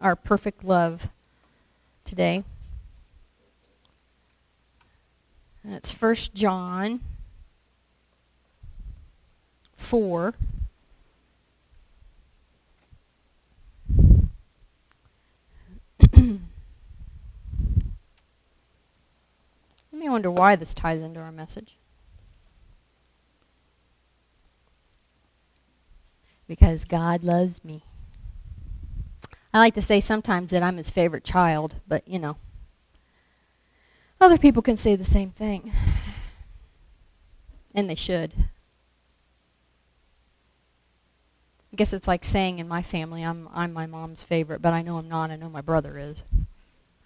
our perfect love today. And it's 1 John 4. you may wonder why this ties into our message. Because God loves me. I like to say sometimes that I'm his favorite child, but you know. Other people can say the same thing. And they should. I guess it's like saying in my family I'm I'm my mom's favorite, but I know I'm not. I know my brother is.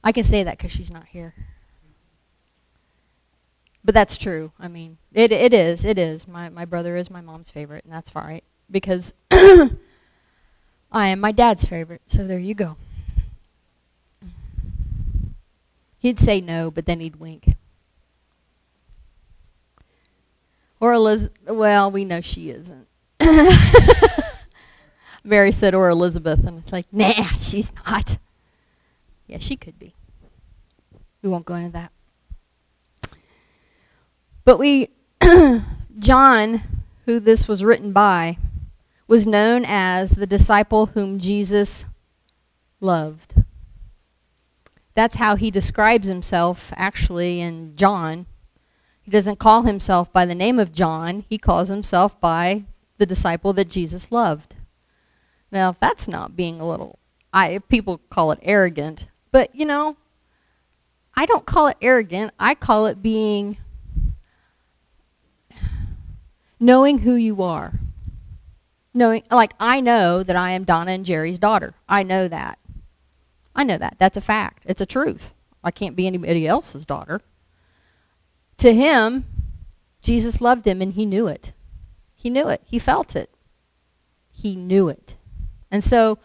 I can say that cuz she's not here. But that's true. I mean, it it is. It is. My my brother is my mom's favorite, and that's fine because I am my dad's favorite, so there you go. He'd say no, but then he'd wink. Or Elizabeth, well, we know she isn't. Mary said, or Elizabeth, and it's like, nah, she's not. Yeah, she could be. We won't go into that. But we, John, who this was written by, was known as the disciple whom Jesus loved. That's how he describes himself actually in John. He doesn't call himself by the name of John. He calls himself by the disciple that Jesus loved. Now, if that's not being a little, I people call it arrogant, but you know, I don't call it arrogant. I call it being knowing who you are knowing, like I know that I am Donna and Jerry's daughter. I know that. I know that. That's a fact. It's a truth. I can't be anybody else's daughter. To him, Jesus loved him and he knew it. He knew it. He felt it. He knew it. And so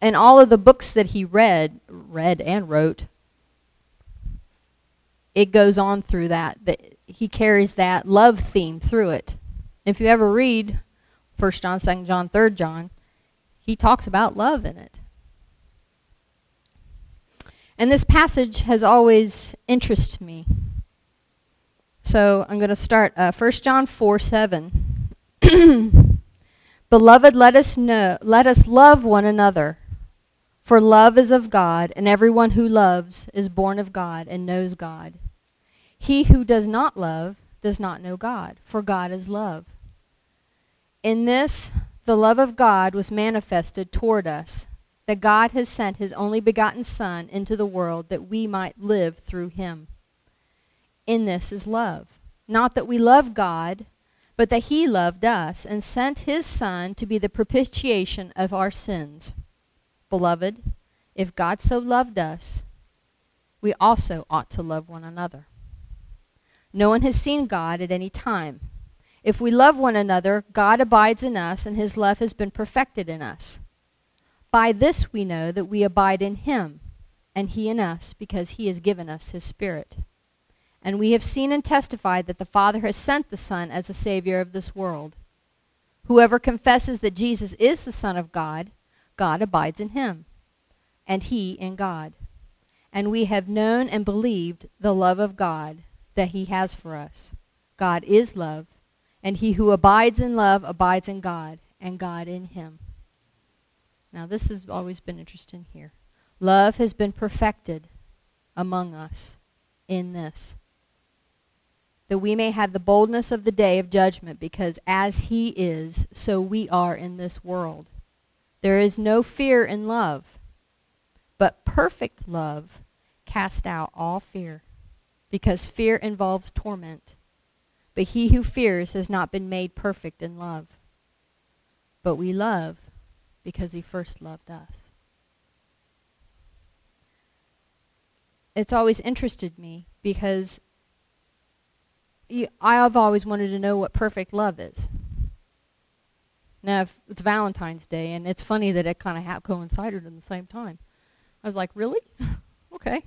in all of the books that he read, read and wrote, it goes on through that. that he carries that love theme through it. If you ever read First John, Second John, Third John, he talks about love in it. And this passage has always interested me. So I'm going to start uh, 1 John 4, 7. Beloved, let us know, let us love one another. For love is of God, and everyone who loves is born of God and knows God. He who does not love does not know God, for God is love. In this, the love of God was manifested toward us, that God has sent his only begotten Son into the world that we might live through him. In this is love. Not that we love God, but that he loved us and sent his Son to be the propitiation of our sins. Beloved, if God so loved us, we also ought to love one another. No one has seen God at any time. If we love one another, God abides in us, and his love has been perfected in us. By this we know that we abide in him, and he in us, because he has given us his Spirit. And we have seen and testified that the Father has sent the Son as the Savior of this world. Whoever confesses that Jesus is the Son of God, God abides in him, and he in God. And we have known and believed the love of God that he has for us. God is love, and he who abides in love abides in God, and God in him. Now, this has always been interesting here. Love has been perfected among us in this, that we may have the boldness of the day of judgment, because as he is, so we are in this world. There is no fear in love, but perfect love casts out all fear, because fear involves torment. But he who fears has not been made perfect in love. But we love because he first loved us. It's always interested me because I've always wanted to know what perfect love is. Now, it's Valentine's Day, and it's funny that it kind of coincided at the same time. I was like, really? okay.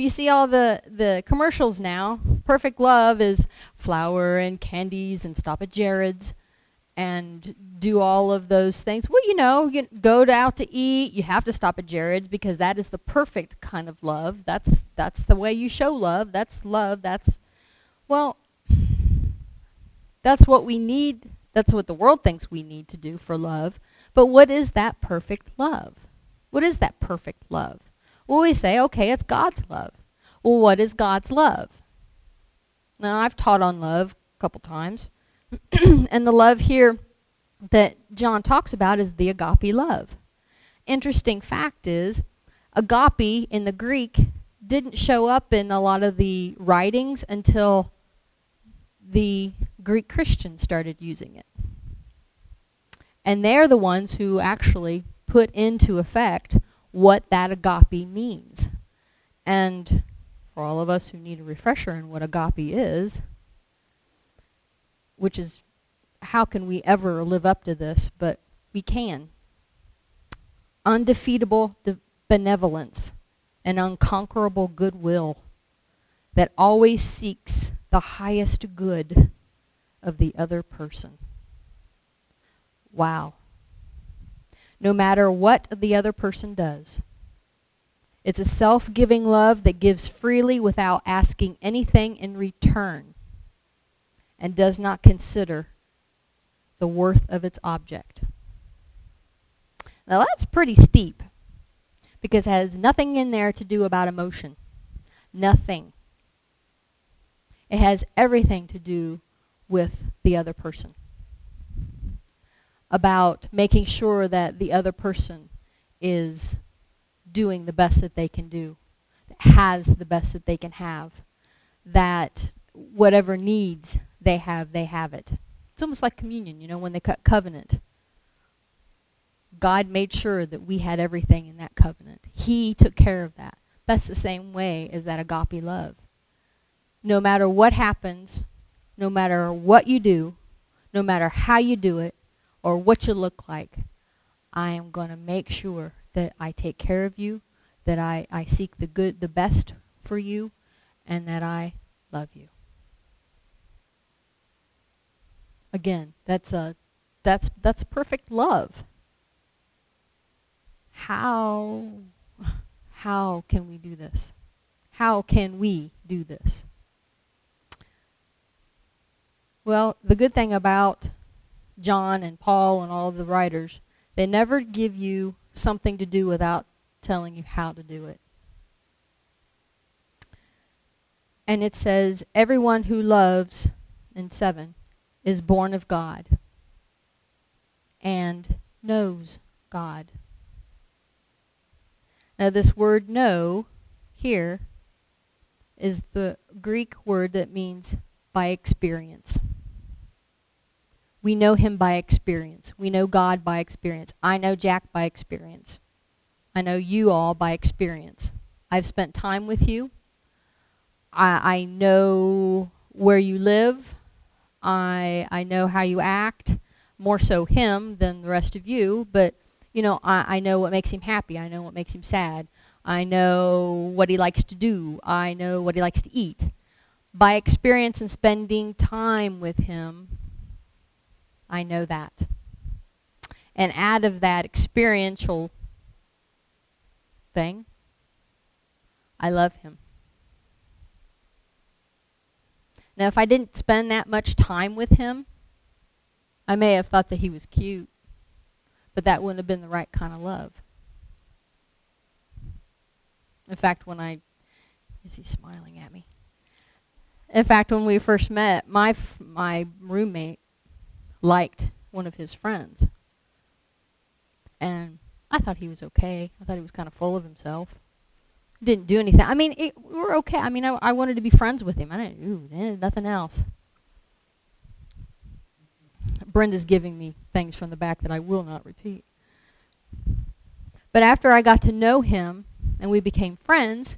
You see all the, the commercials now. Perfect Love is flower and candies and stop at Jared's. and do all of those things. Well, you know, you go out to eat. You have to stop at Jared's because that is the perfect kind of love. That's that's the way you show love. That's love. That's well, that's what we need. That's what the world thinks we need to do for love. But what is that perfect love? What is that perfect love? Well, we say, okay, it's God's love. Well, what is God's love? Now, I've taught on love a couple times. and the love here that John talks about is the agape love. Interesting fact is, agape in the Greek didn't show up in a lot of the writings until the Greek Christians started using it. And they're the ones who actually put into effect what that agape means. And for all of us who need a refresher in what agape is, which is how can we ever live up to this? But we can. Undefeatable benevolence and unconquerable goodwill that always seeks the highest good of the other person. Wow. No matter what the other person does. It's a self-giving love that gives freely without asking anything in return and does not consider the worth of its object. Now that's pretty steep because it has nothing in there to do about emotion. Nothing. It has everything to do with the other person. About making sure that the other person is doing the best that they can do, has the best that they can have, that whatever needs they have, they have it. It's almost like communion, you know, when they cut covenant. God made sure that we had everything in that covenant. He took care of that. That's the same way as that agape love. No matter what happens, no matter what you do, no matter how you do it, or what you look like, I am going to make sure that I take care of you, that I, I seek the good, the best for you, and that I love you. Again, that's a that's that's perfect love. How how can we do this? How can we do this? Well, the good thing about John and Paul and all of the writers, they never give you something to do without telling you how to do it. And it says, everyone who loves, in 7, is born of God and knows God. Now this word know here is the Greek word that means by experience. We know him by experience. We know God by experience. I know Jack by experience. I know you all by experience. I've spent time with you. I, I know where you live. I I know how you act, more so him than the rest of you, but you know, I, I know what makes him happy. I know what makes him sad. I know what he likes to do. I know what he likes to eat. By experience and spending time with him, I know that. And out of that experiential thing, I love him. Now, if I didn't spend that much time with him, I may have thought that he was cute, but that wouldn't have been the right kind of love. In fact, when I, is he smiling at me? In fact, when we first met, my my roommate liked one of his friends. And I thought he was okay. I thought he was kind of full of himself didn't do anything. I mean, it, we were okay. I mean, I, I wanted to be friends with him. I didn't, ooh, eh, nothing else. Brenda's giving me things from the back that I will not repeat. But after I got to know him and we became friends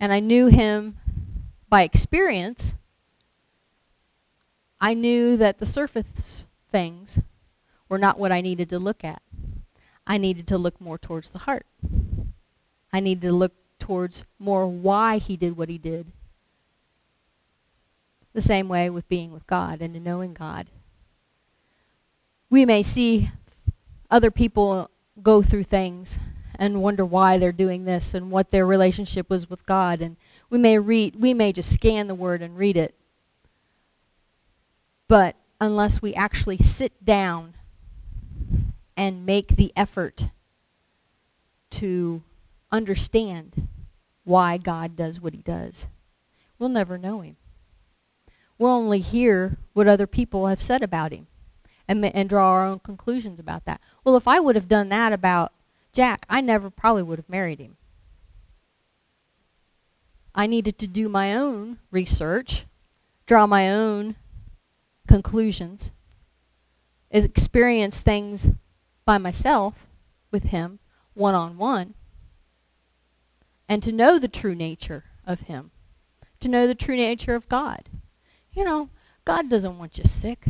and I knew him by experience, I knew that the surface things were not what I needed to look at. I needed to look more towards the heart. I needed to look towards more why he did what he did. The same way with being with God and knowing God. we may see other people go through things and wonder why they're doing this and what their relationship was with God and we may read we may just scan the word and read it but unless we actually sit down and make the effort to understand why God does what he does we'll never know him we'll only hear what other people have said about him and, and draw our own conclusions about that. Well, if I would have done that about Jack, I never probably would have married him. I needed to do my own research, draw my own conclusions, experience things by myself with him one-on-one, and to know the true nature of him, to know the true nature of God. You know, God doesn't want you sick.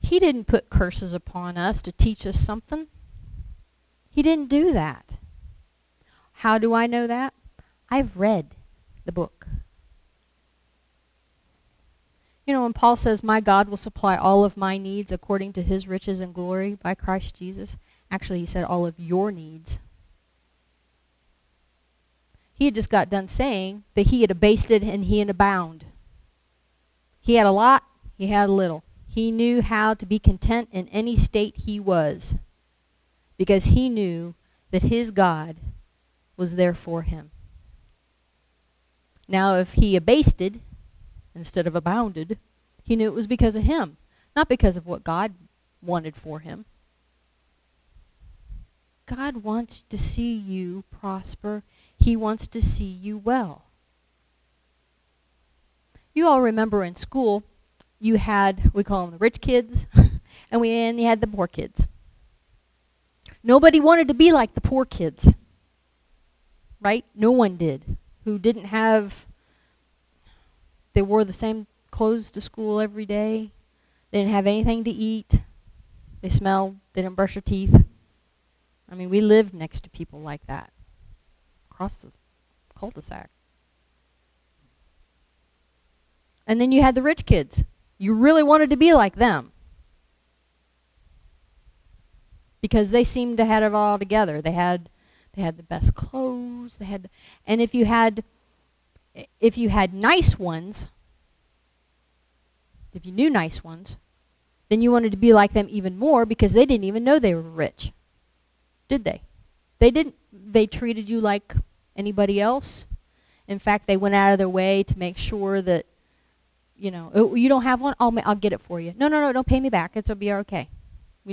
He didn't put curses upon us to teach us something. He didn't do that. How do I know that? I've read the book. You know, when Paul says, My God will supply all of my needs according to his riches and glory by Christ Jesus, actually he said all of your needs. He had just got done saying that he had abasted and he had abound. He had a lot, he had a little. He knew how to be content in any state he was because he knew that his God was there for him. Now, if he abasted instead of abounded, he knew it was because of him, not because of what God wanted for him. God wants to see you prosper. He wants to see you well. You all remember in school you had, we call them the rich kids, and we and you had the poor kids. Nobody wanted to be like the poor kids. Right? No one did. Who didn't have, they wore the same clothes to school every day. They didn't have anything to eat. They smelled. They didn't brush their teeth. I mean, we lived next to people like that across the cul-de-sac. And then you had the rich kids you really wanted to be like them. Because they seemed to have it all together. They had they had the best clothes, they had and if you had if you had nice ones, if you knew nice ones, then you wanted to be like them even more because they didn't even know they were rich. Did they? They didn't they treated you like anybody else. In fact, they went out of their way to make sure that you know, oh, you don't have one? I'll, I'll get it for you. No, no, no, don't pay me back. It'll be okay.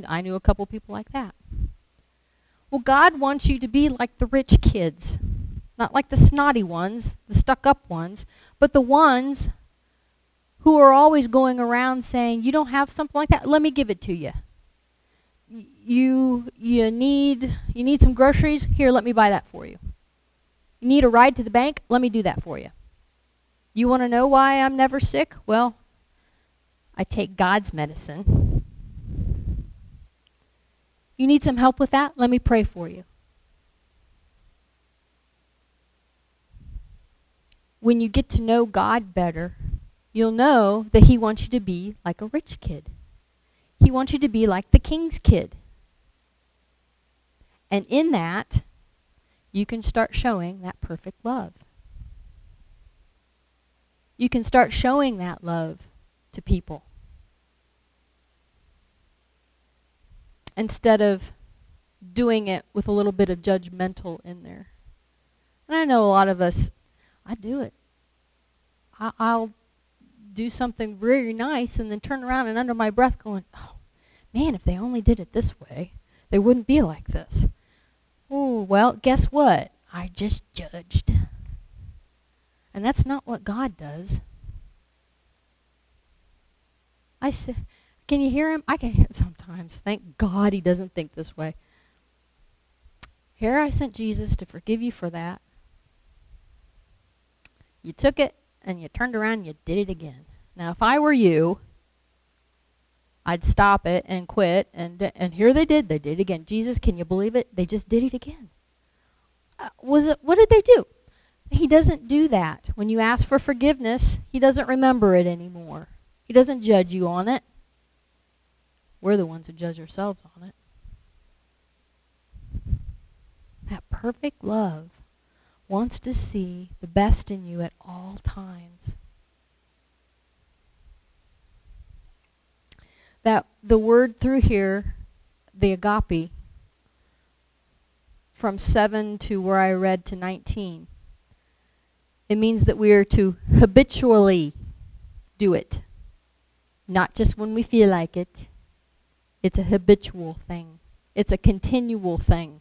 I knew a couple people like that. Well, God wants you to be like the rich kids. Not like the snotty ones, the stuck-up ones, but the ones who are always going around saying, you don't have something like that? Let me give it to you. You, you, need, you need some groceries? Here, let me buy that for you. You need a ride to the bank? Let me do that for you. You want to know why I'm never sick? Well, I take God's medicine. You need some help with that? Let me pray for you. When you get to know God better, you'll know that he wants you to be like a rich kid. He wants you to be like the king's kid. And in that, you can start showing that perfect love you can start showing that love to people. Instead of doing it with a little bit of judgmental in there. And I know a lot of us, I do it. I, I'll do something very nice and then turn around and under my breath going, oh, man, if they only did it this way, they wouldn't be like this. Oh, well, guess what? I just judged. And that's not what God does. I say, can you hear him? I can sometimes. Thank God he doesn't think this way. Here I sent Jesus to forgive you for that. You took it and you turned around and you did it again. Now, if I were you, I'd stop it and quit. And and here they did. They did it again. Jesus, can you believe it? They just did it again. Uh, was it? What did they do? He doesn't do that. When you ask for forgiveness, he doesn't remember it anymore. He doesn't judge you on it. We're the ones who judge ourselves on it. That perfect love wants to see the best in you at all times. That the word through here, the agape, from 7 to where I read to 19, it means that we are to habitually do it. Not just when we feel like it. It's a habitual thing. It's a continual thing.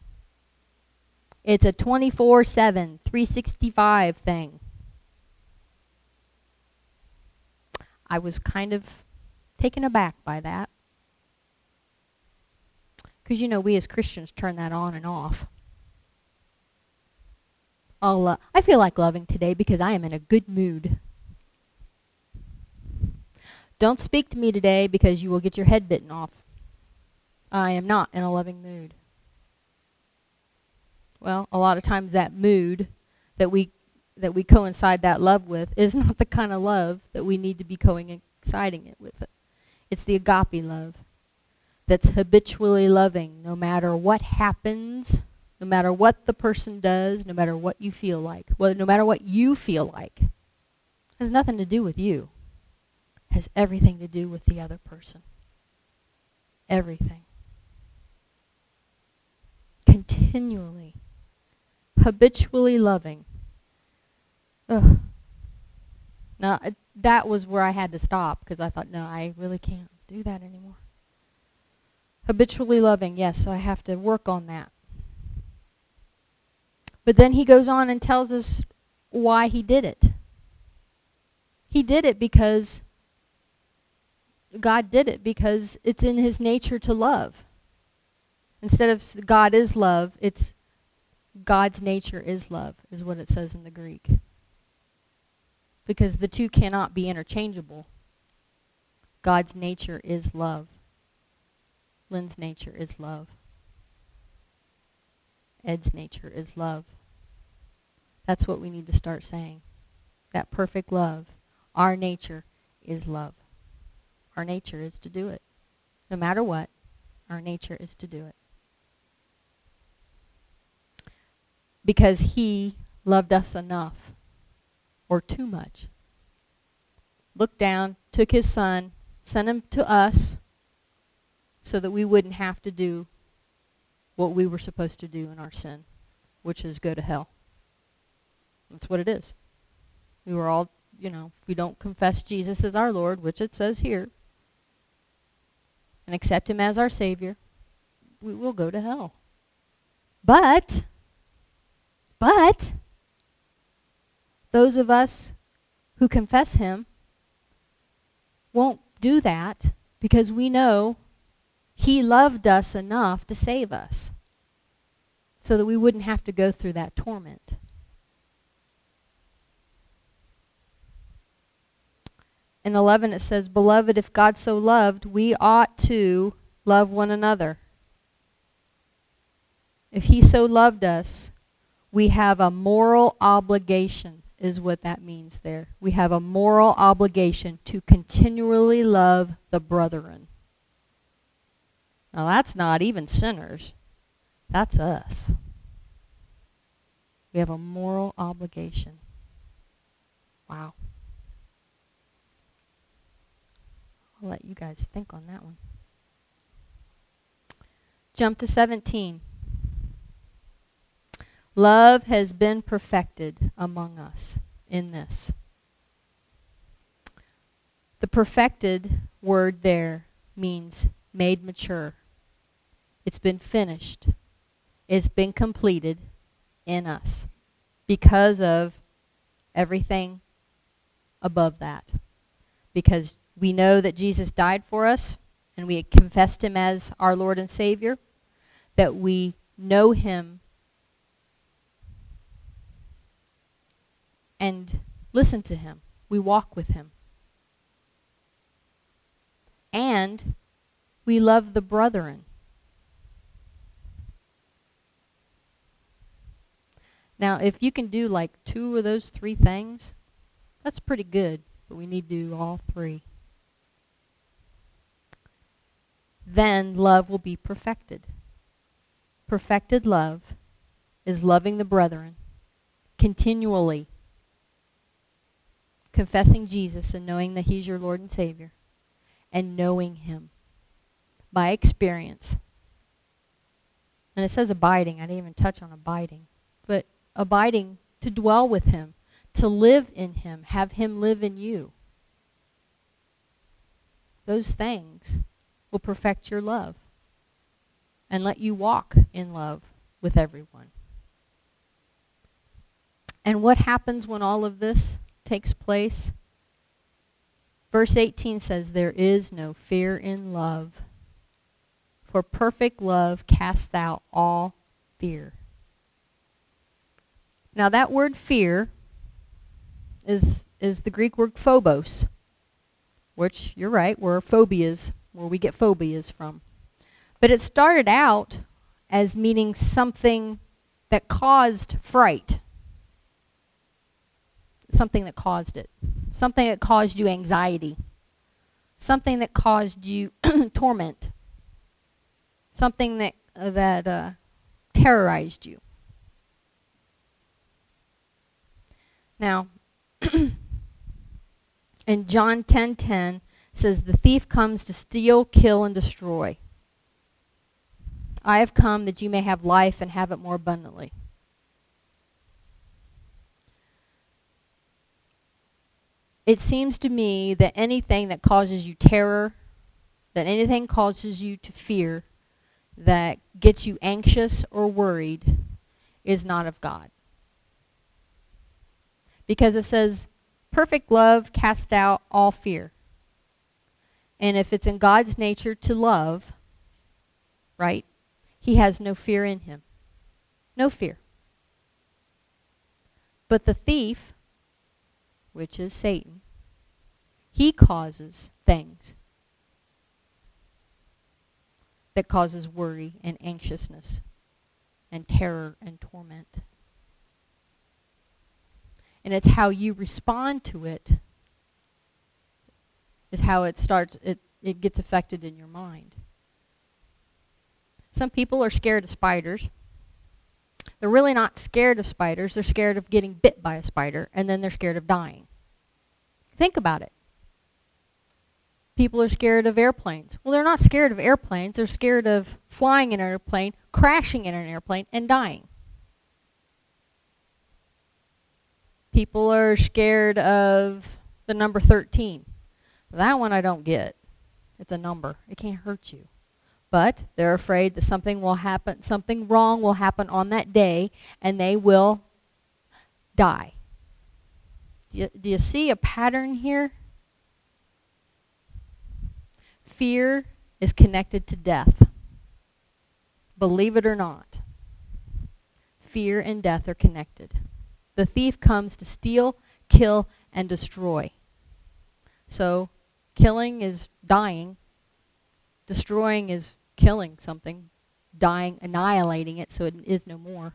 It's a 24-7, 365 thing. I was kind of taken aback by that. Because, you know, we as Christians turn that on and off. I'll, uh, I feel like loving today because I am in a good mood. Don't speak to me today because you will get your head bitten off. I am not in a loving mood. Well, a lot of times that mood that we that we coincide that love with is not the kind of love that we need to be coinciding it with. It's the agape love that's habitually loving no matter what happens, no matter what the person does, no matter what you feel like. Well, no matter what you feel like. Has nothing to do with you. Has everything to do with the other person. Everything. Continually habitually loving. Ugh. Now, that was where I had to stop because I thought, no, I really can't do that anymore. Habitually loving, yes, so I have to work on that. But then he goes on and tells us why he did it. He did it because God did it because it's in his nature to love. Instead of God is love, it's God's nature is love, is what it says in the Greek. Because the two cannot be interchangeable. God's nature is love. Lynn's nature is love. Ed's nature is love. That's what we need to start saying. That perfect love. Our nature is love. Our nature is to do it. No matter what, our nature is to do it. Because he loved us enough or too much. Looked down, took his son, sent him to us so that we wouldn't have to do what we were supposed to do in our sin, which is go to hell. That's what it is. We were all, you know, we don't confess Jesus as our Lord, which it says here, and accept him as our Savior, we will go to hell. But but those of us who confess him won't do that because we know he loved us enough to save us so that we wouldn't have to go through that torment. In 11 it says, Beloved, if God so loved, we ought to love one another. If he so loved us, we have a moral obligation is what that means there. We have a moral obligation to continually love the brethren. Now that's not even sinners. That's us. We have a moral obligation. Wow. I'll let you guys think on that one. Jump to 17. Love has been perfected among us in this. The perfected word there means made mature. It's been finished. It's been completed in us because of everything above that. Because we know that Jesus died for us and we confessed him as our Lord and Savior, that we know him and listen to him. We walk with him. And we love the brethren. Now, if you can do like two of those three things, that's pretty good, but we need to do all three. then love will be perfected. Perfected love is loving the brethren continually, confessing Jesus and knowing that he's your Lord and Savior, and knowing him by experience. And it says abiding. I didn't even touch on abiding. But abiding to dwell with him, to live in him, have him live in you. Those things will perfect your love and let you walk in love with everyone. And what happens when all of this takes place? Verse 18 says, There is no fear in love, for perfect love casts out all fear. Now that word fear is, is the Greek word phobos, which, you're right, where phobias, where we get phobias from. But it started out as meaning something that caused fright. Something that caused it. Something that caused you anxiety. Something that caused you torment. Something that, uh, that uh, terrorized you. Now, in John 10:10 10, says the thief comes to steal, kill and destroy. I have come that you may have life and have it more abundantly. It seems to me that anything that causes you terror, that anything causes you to fear, that gets you anxious or worried is not of God. Because it says, perfect love casts out all fear. And if it's in God's nature to love, right, he has no fear in him. No fear. But the thief, which is Satan, he causes things that causes worry and anxiousness and terror and torment. And it's how you respond to it is how it starts it it gets affected in your mind. Some people are scared of spiders. They're really not scared of spiders. They're scared of getting bit by a spider and then they're scared of dying think about it people are scared of airplanes well they're not scared of airplanes they're scared of flying in an airplane crashing in an airplane and dying People are scared of the number 13. That one I don't get. It's a number. It can't hurt you. But they're afraid that something will happen, something wrong will happen on that day, and they will die. Do you, do you see a pattern here? Fear is connected to death. Believe it or not. Fear and death are connected. The thief comes to steal, kill, and destroy. So killing is dying. Destroying is killing something. Dying, annihilating it so it is no more.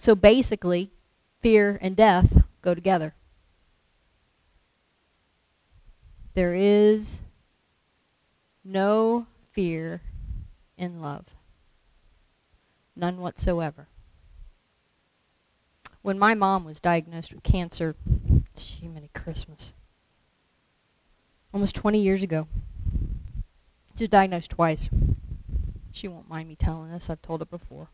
So basically, fear and death go together. There is no fear in love. None whatsoever. When my mom was diagnosed with cancer, gee, many Christmas, almost 20 years ago, she was diagnosed twice. She won't mind me telling this. I've told it before.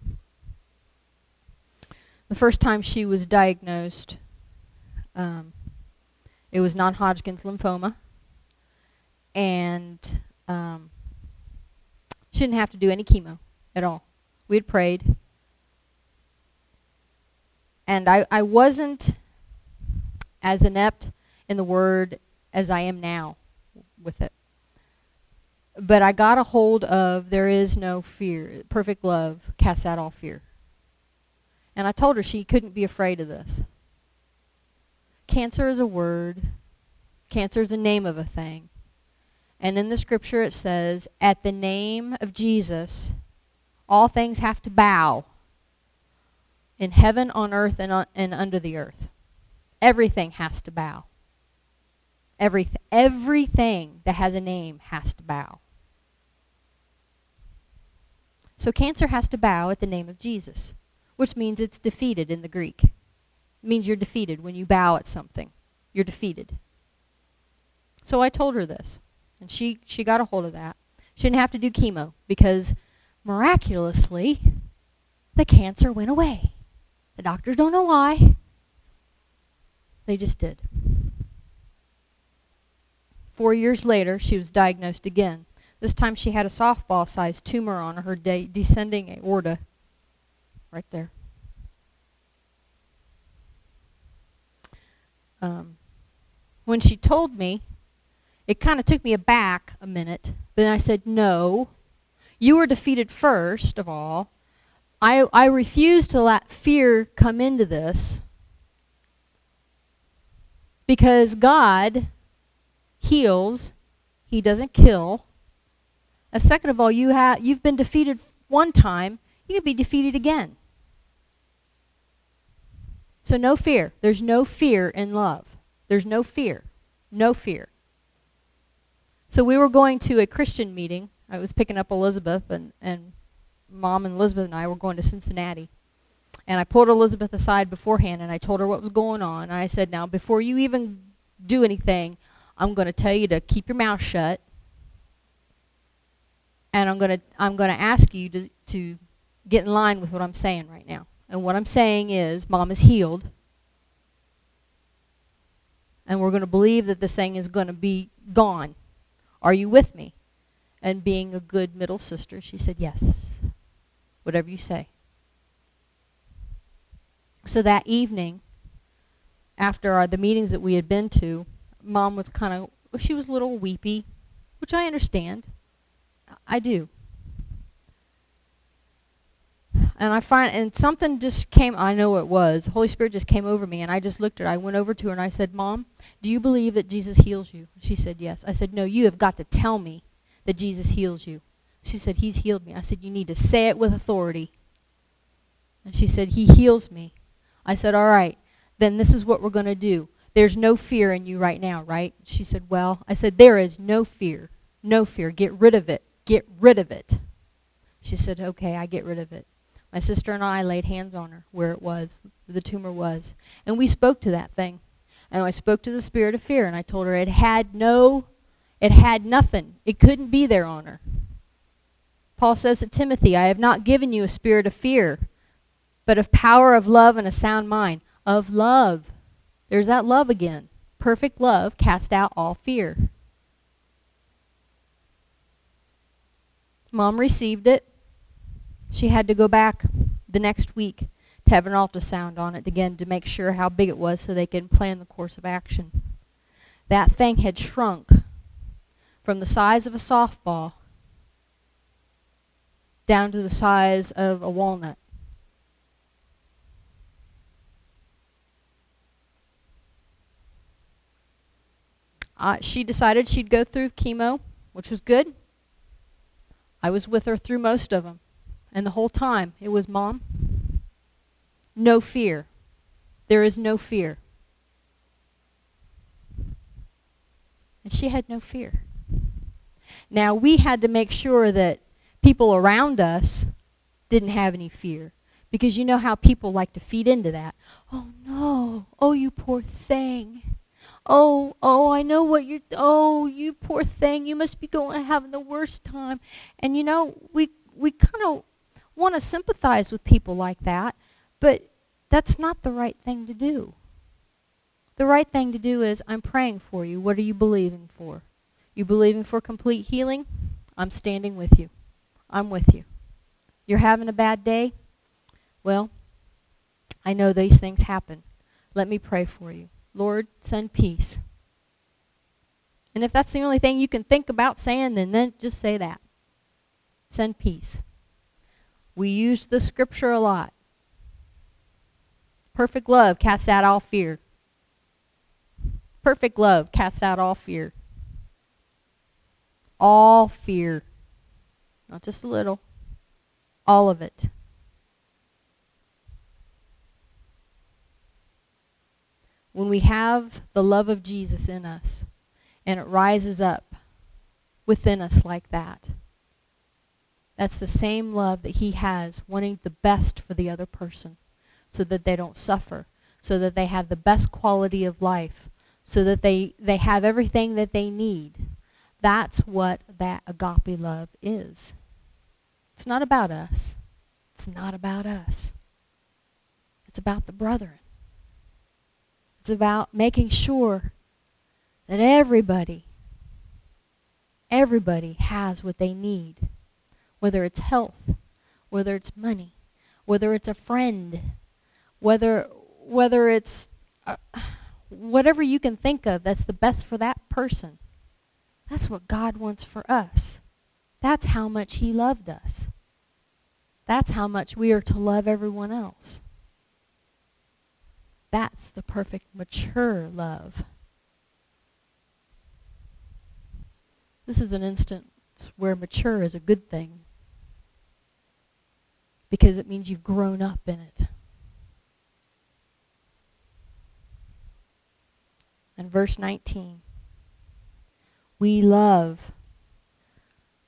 The first time she was diagnosed, um, it was non-Hodgkin's lymphoma, and um, she didn't have to do any chemo at all. We had prayed. And I, I wasn't as inept in the word as I am now with it. But I got a hold of there is no fear. Perfect love casts out all fear. And I told her she couldn't be afraid of this. Cancer is a word. Cancer is a name of a thing. And in the scripture it says, at the name of Jesus, all things have to bow in heaven, on earth, and, on, and under the earth. Everything has to bow. Everything, everything that has a name has to bow. So cancer has to bow at the name of Jesus, which means it's defeated in the Greek. It means you're defeated when you bow at something. You're defeated. So I told her this, and she, she got a hold of that. She didn't have to do chemo because miraculously the cancer went away. The doctors don't know why. They just did. Four years later, she was diagnosed again. This time she had a softball-sized tumor on her de descending aorta. Right there. Um, when she told me, it kind of took me aback a minute. But then I said, no, you were defeated first of all. I, I refuse to let fear come into this because God heals, he doesn't kill. A second of all, you have you've been defeated one time, you can be defeated again. So no fear. There's no fear in love. There's no fear. No fear. So we were going to a Christian meeting. I was picking up Elizabeth and, and mom and Elizabeth and I were going to Cincinnati. And I pulled Elizabeth aside beforehand and I told her what was going on. And I said, now before you even do anything, I'm going to tell you to keep your mouth shut. And I'm going to I'm going to ask you to to get in line with what I'm saying right now. And what I'm saying is mom is healed. And we're going to believe that this thing is going to be gone. Are you with me? And being a good middle sister, she said, yes. Whatever you say. So that evening, after our, the meetings that we had been to, mom was kind of, she was a little weepy, which I understand. I do. And I find, and something just came, I know it was, Holy Spirit just came over me, and I just looked at her. I went over to her and I said, Mom, do you believe that Jesus heals you? She said, yes. I said, no, you have got to tell me that Jesus heals you. She said, he's healed me. I said, you need to say it with authority. And she said, he heals me. I said, all right, then this is what we're going to do. There's no fear in you right now, right? She said, well, I said, there is no fear. No fear. Get rid of it. Get rid of it. She said, okay, I get rid of it. My sister and I laid hands on her where it was, the tumor was. And we spoke to that thing. And I spoke to the spirit of fear, and I told her it had no, it had nothing. It couldn't be there on her. Paul says to Timothy, I have not given you a spirit of fear, but of power, of love, and a sound mind. Of love. There's that love again. Perfect love cast out all fear. Mom received it. She had to go back the next week to have an ultrasound on it again to make sure how big it was so they can plan the course of action. That thing had shrunk from the size of a softball down to the size of a walnut. Uh, she decided she'd go through chemo, which was good. I was with her through most of them. And the whole time, it was, Mom, no fear. There is no fear. And she had no fear. Now, we had to make sure that people around us didn't have any fear. Because you know how people like to feed into that. Oh, no. Oh, you poor thing. Oh, oh, I know what you're, oh, you poor thing. You must be going and having the worst time. And, you know, we, we kind of want to sympathize with people like that. But that's not the right thing to do. The right thing to do is, I'm praying for you. What are you believing for? You believing for complete healing? I'm standing with you. I'm with you. You're having a bad day? Well, I know these things happen. Let me pray for you. Lord, send peace. And if that's the only thing you can think about saying, then, then just say that. Send peace. We use the scripture a lot. Perfect love casts out all fear. Perfect love casts out all fear. All fear. Not just a little. All of it. When we have the love of Jesus in us, And it rises up within us like that. That's the same love that he has, wanting the best for the other person so that they don't suffer, so that they have the best quality of life, so that they, they have everything that they need. That's what that agape love is. It's not about us. It's not about us. It's about the brethren. It's about making sure that everybody, everybody has what they need, whether it's health, whether it's money, whether it's a friend, whether whether it's uh, whatever you can think of that's the best for that person. That's what God wants for us. That's how much he loved us. That's how much we are to love everyone else. That's the perfect mature love. This is an instance where mature is a good thing because it means you've grown up in it. And verse 19. We love.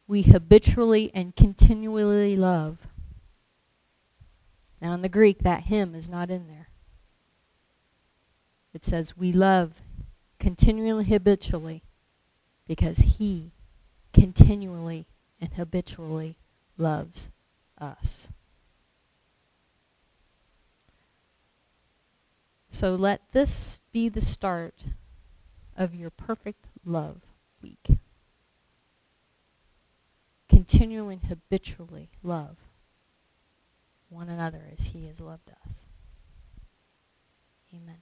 We habitually and continually love. Now in the Greek, that him is not in there. It says we love continually, habitually, because he continually and habitually loves us. So let this be the start of your perfect love week. Continually and habitually love one another as he has loved us. Amen.